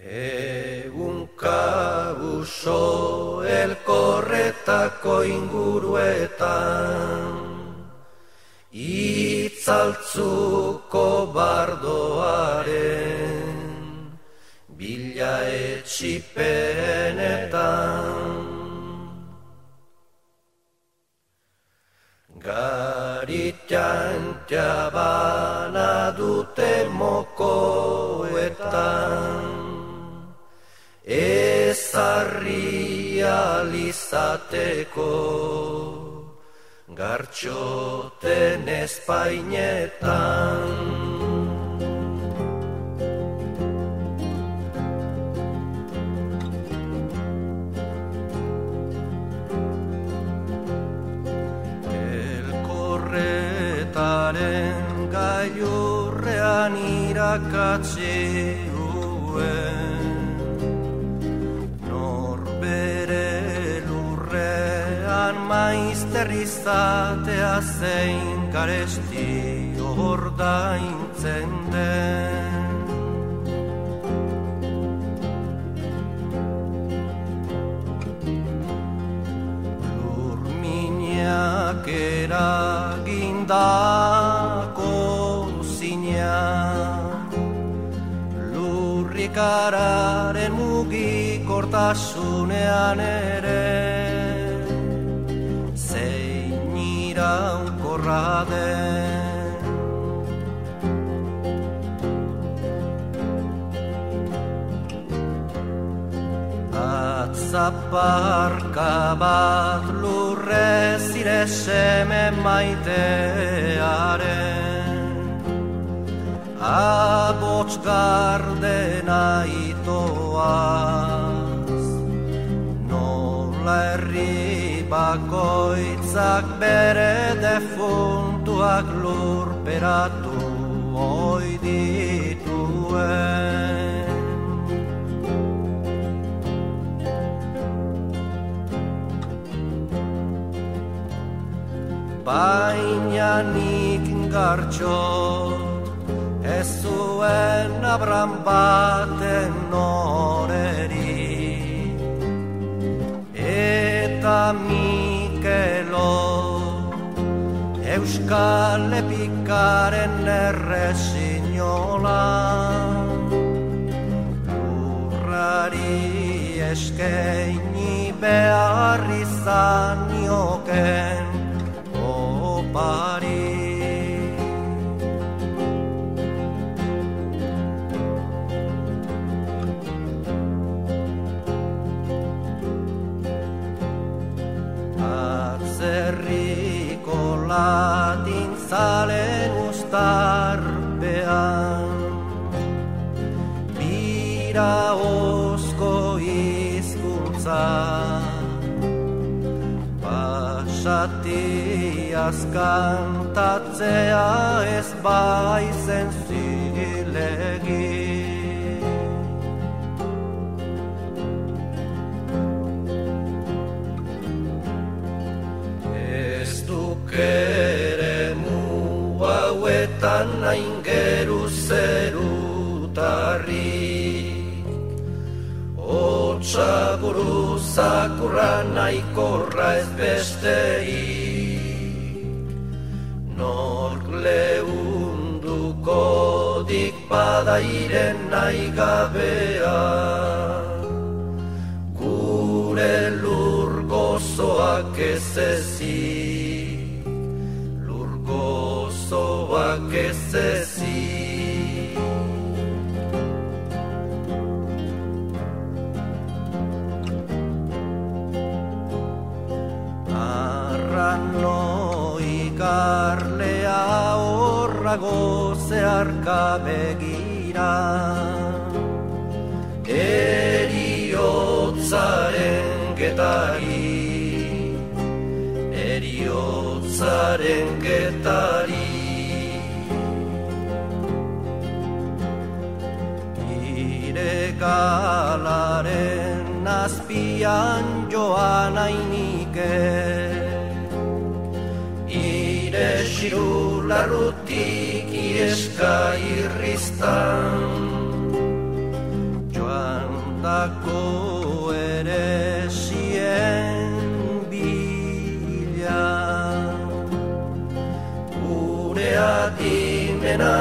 Egunka uso elkorretako inguruetan Itzaltzuko bardoaren Bila etxipenetan. Garitan jabana dute mokoetan ezarri alizateko gartxoten espainetan. Elkorretaren gaiurrean irakatzi maizterrizatea zein garesti ordaintzen den. Lurminak eragindako zina Lurrikararen mugikortasunean den. Atzaparka bat lurrez ire seme maitearen Abots gardena itoaz Nola herri bakoitzak bere defuntuak lurperatu oi dituen. Baina nik gartxot ez zuen abran baten noreri eta Mikelo Euskal Epikaren errezinola Lurrari eskeini behar izan nioken opari. Latin Pasati azkantatzea ez baizen zilegi. Ere mu hauetan hain geru zerutari Otsa zakurra naikorra ez bestei Nork lehunduko dik badairen nahi gabea Gure lur gozoak ez gozoak ez ezi. Horra gozearka begira Eriotzaren getari Eriotzaren getari. Galaren azpian joan ainike Xiru larrutik ieska irriztan Joan Zelako ere bila. Gure adimena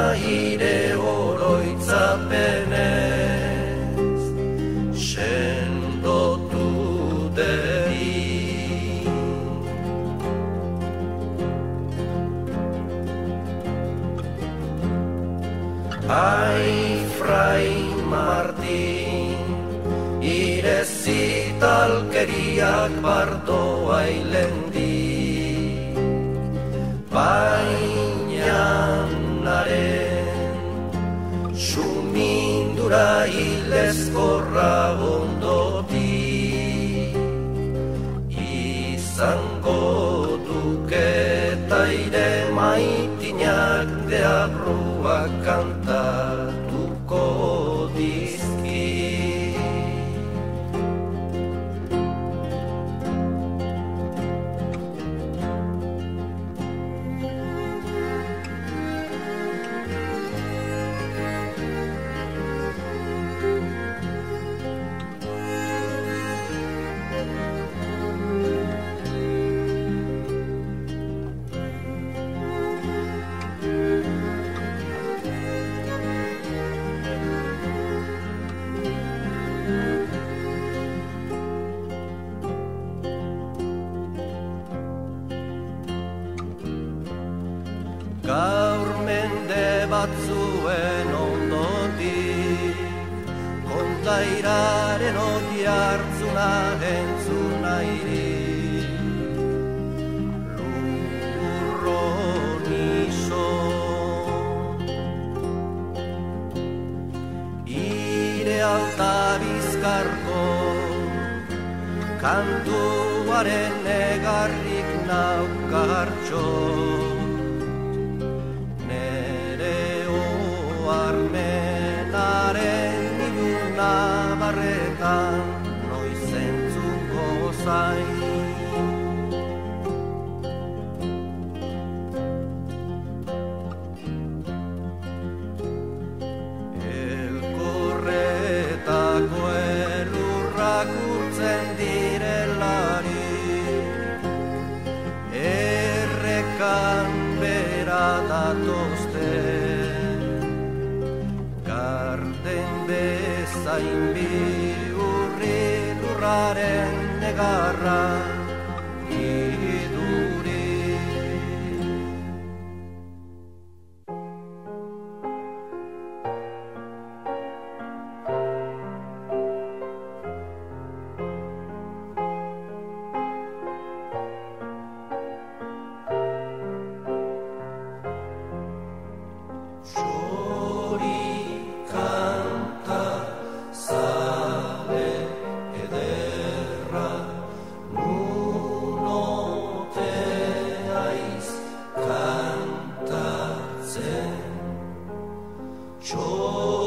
Ai, frai Martin Ire zitalkeriak bardo ailendi Bainanaren Sumindura hilezkorra ondoti Kontairaren oti hartzuna entzun nairi Lurro niso Ire alta bizkarko Kantuaren negarrik naukartxo barretan noiz urtzen direlari. Errekan bera datozte Garden bezain bi lurraren negarra joy.